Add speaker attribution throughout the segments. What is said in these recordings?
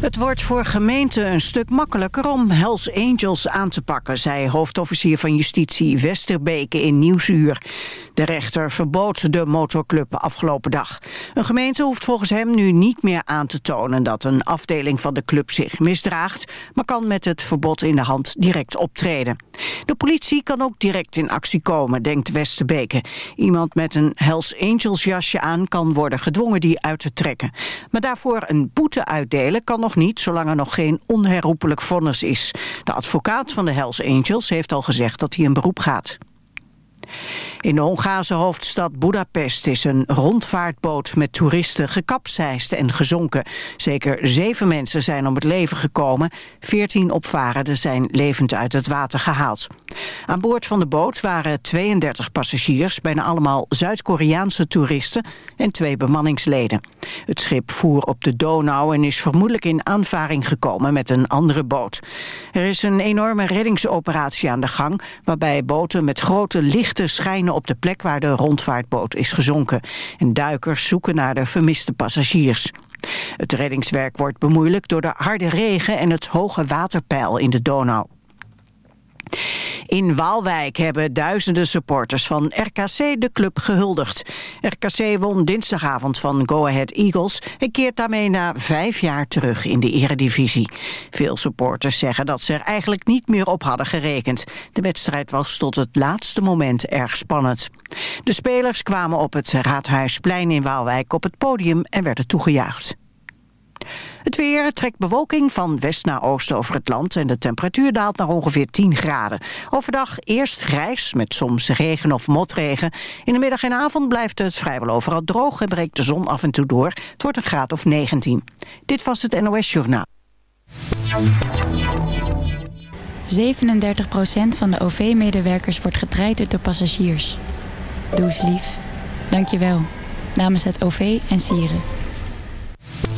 Speaker 1: Het wordt voor gemeenten een stuk makkelijker om Hells Angels aan te pakken... zei hoofdofficier van Justitie Westerbeke in Nieuwsuur. De rechter verbood de motorclub afgelopen dag. Een gemeente hoeft volgens hem nu niet meer aan te tonen... dat een afdeling van de club zich misdraagt... maar kan met het verbod in de hand direct optreden. De politie kan ook direct in actie komen, denkt Westerbeke. Iemand met een Hells Angels jasje aan kan worden gedwongen die uit te trekken. Maar daarvoor een boete uitdelen kan nog niet... zolang er nog geen onherroepelijk vonnis is. De advocaat van de Hells Angels heeft al gezegd dat hij in beroep gaat. In de Hongaarse hoofdstad Budapest is een rondvaartboot met toeristen gekapseist en gezonken. Zeker zeven mensen zijn om het leven gekomen. Veertien opvarenden zijn levend uit het water gehaald. Aan boord van de boot waren 32 passagiers, bijna allemaal Zuid-Koreaanse toeristen en twee bemanningsleden. Het schip voer op de Donau en is vermoedelijk in aanvaring gekomen met een andere boot. Er is een enorme reddingsoperatie aan de gang, waarbij boten met grote lichten schijnen op de plek waar de rondvaartboot is gezonken. En duikers zoeken naar de vermiste passagiers. Het reddingswerk wordt bemoeilijkt door de harde regen en het hoge waterpeil in de Donau. In Waalwijk hebben duizenden supporters van RKC de club gehuldigd. RKC won dinsdagavond van Go Ahead Eagles... en keert daarmee na vijf jaar terug in de eredivisie. Veel supporters zeggen dat ze er eigenlijk niet meer op hadden gerekend. De wedstrijd was tot het laatste moment erg spannend. De spelers kwamen op het Raadhuisplein in Waalwijk op het podium en werden toegejuicht. Het weer trekt bewolking van west naar oost over het land... en de temperatuur daalt naar ongeveer 10 graden. Overdag eerst grijs met soms regen of motregen. In de middag en avond blijft het vrijwel overal droog... en breekt de zon af en toe door. Het wordt een graad of 19. Dit was het NOS Journaal.
Speaker 2: 37% van de OV-medewerkers wordt getraind door passagiers. Doe lief. Dank je wel. Namens het OV en Sieren.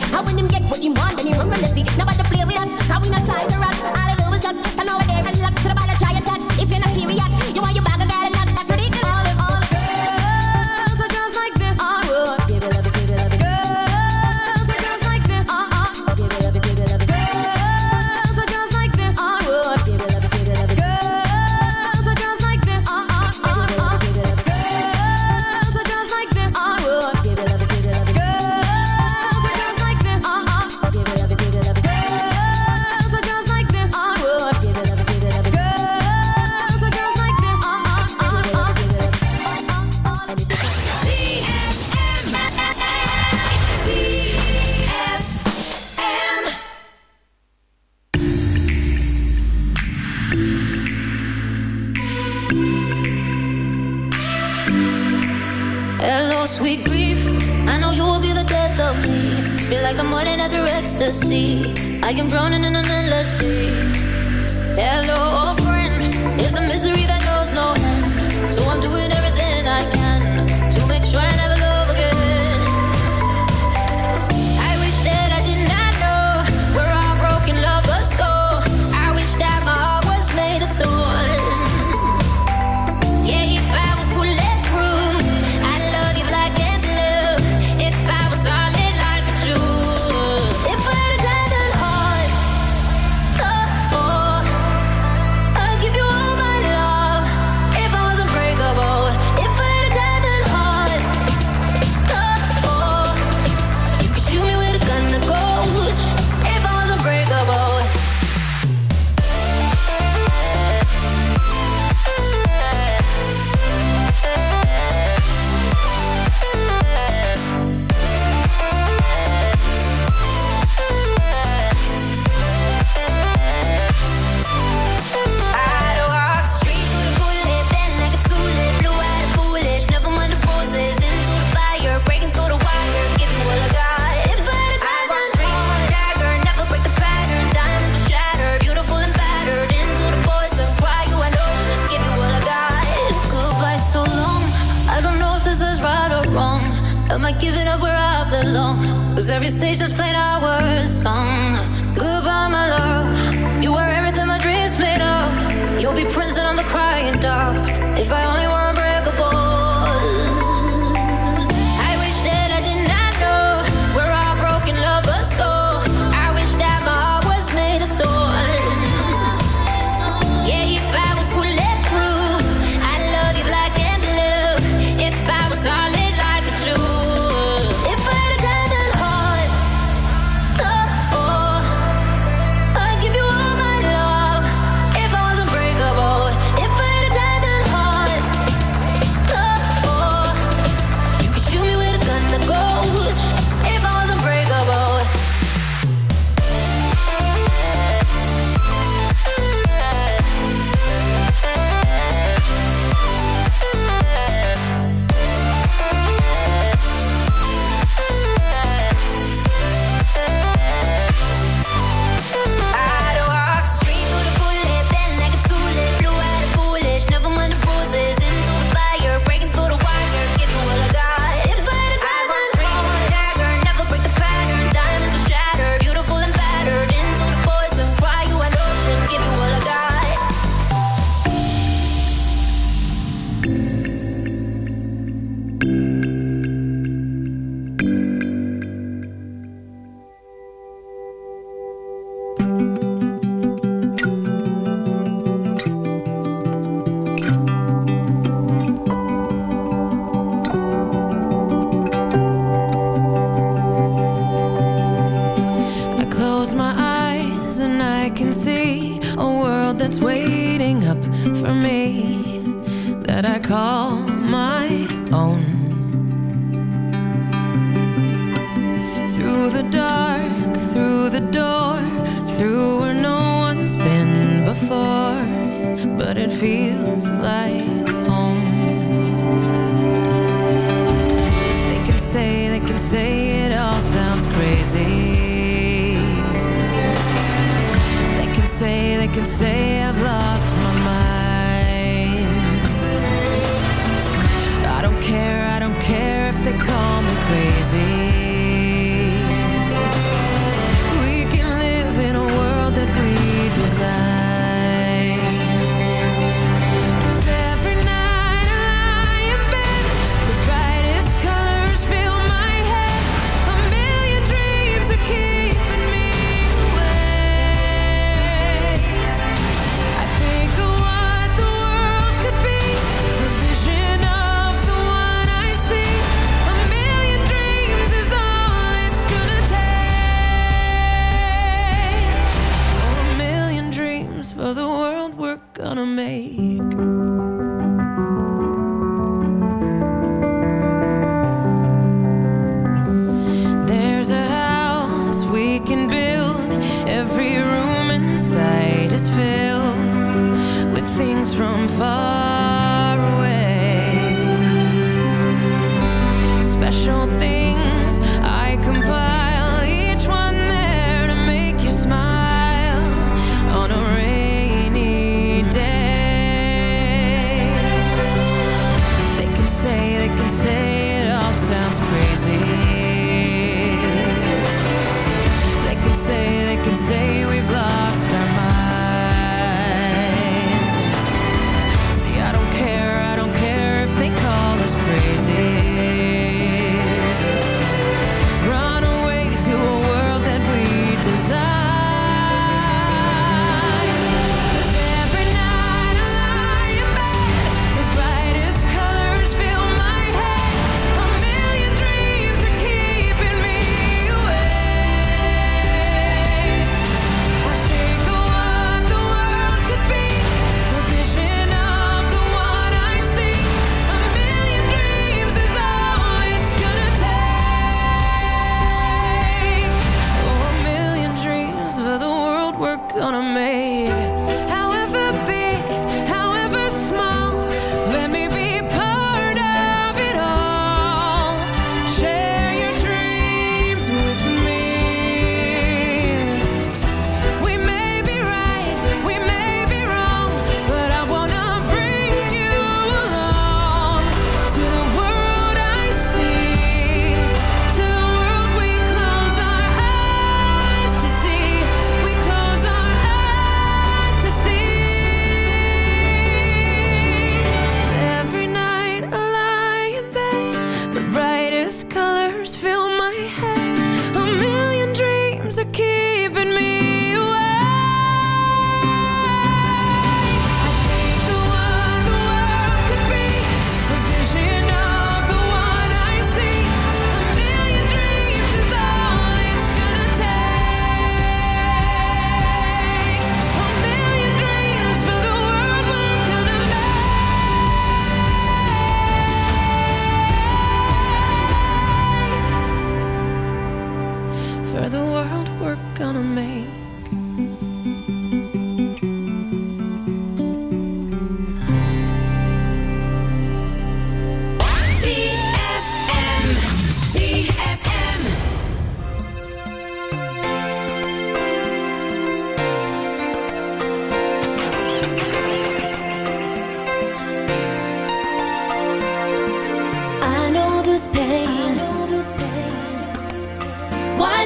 Speaker 3: How. went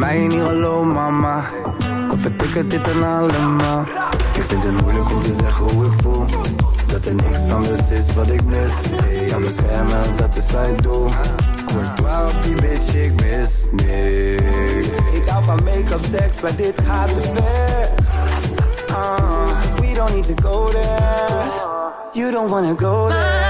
Speaker 4: mij niet. Hallo mama. Wat betekent dit dan allemaal? Ik vind het moeilijk om te zeggen hoe ik voel. Dat er niks anders is wat ik mis. Ja beschermen, dat is wat ik doe. Courtois op die bitch, ik mis niks. Ik hou van make-up, seks, maar dit gaat te ver. Uh, We don't need to go there. You don't wanna go there.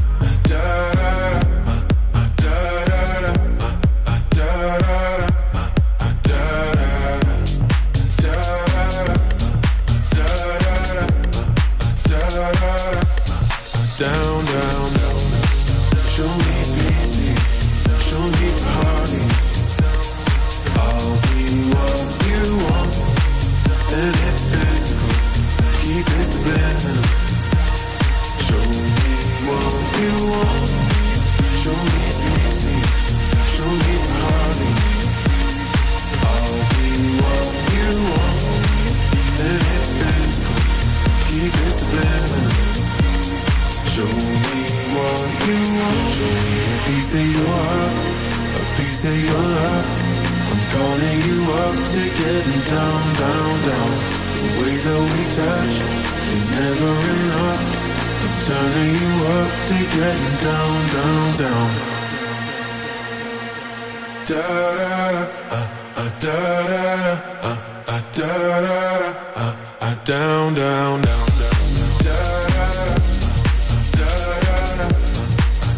Speaker 5: down, down, down, down, down. down, down, down,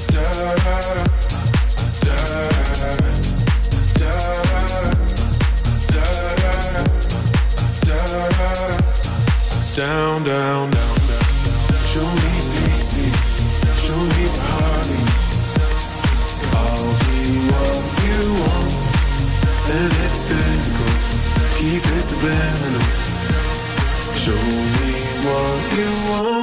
Speaker 5: down, down, down, down, down, down, down. down, down, down, down, down, down, I'll be what you want, and it's physical. Keep it subliminal you want.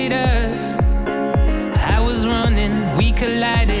Speaker 6: collided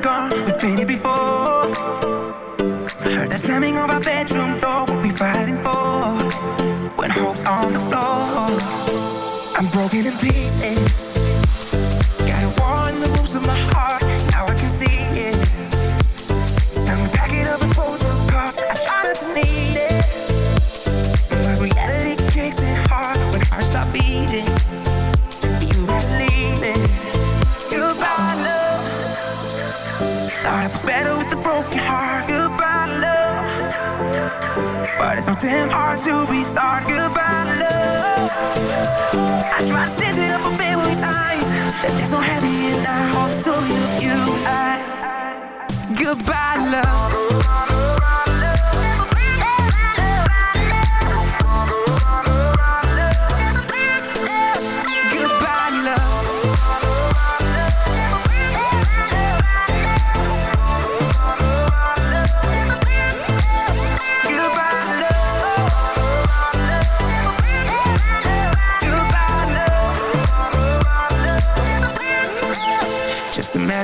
Speaker 7: gone. We've been here before. I heard the slamming of our bedroom door. What we fighting for? When hope's on the floor, I'm broken in pieces. damn hard to be start goodbye love. I try to stand it up a million times. It's so heavy and I hold the you, you. I, goodbye love.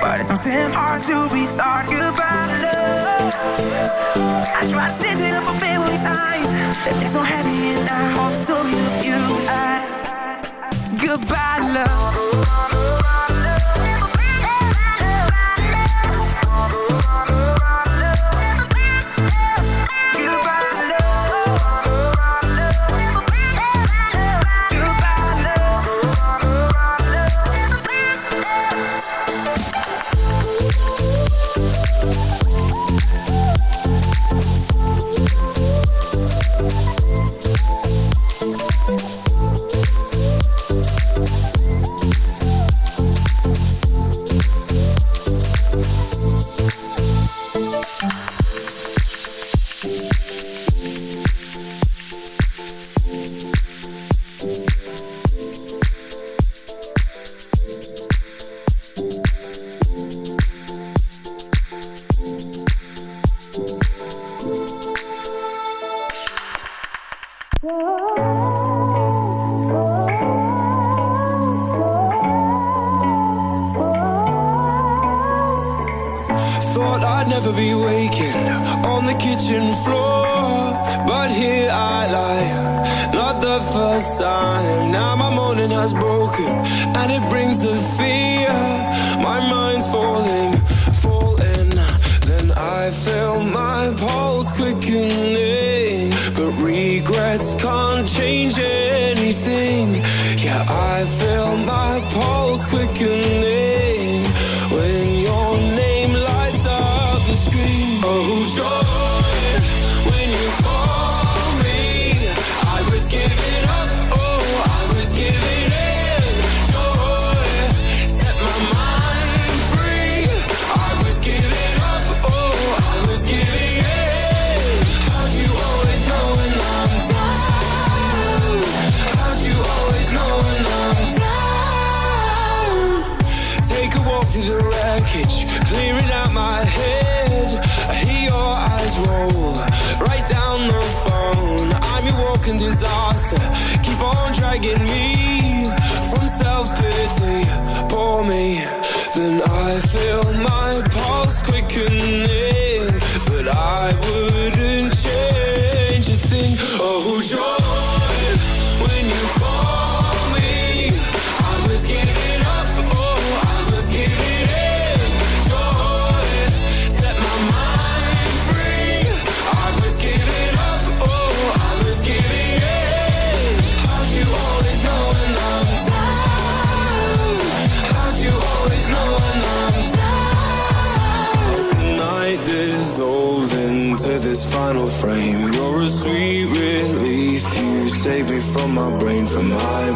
Speaker 7: But it's so damn hard to be restart. Goodbye, love. I try tried stitching up a billion times. They're so heavy and I hope story of you. I, goodbye, love.
Speaker 8: dragging me my brain, from my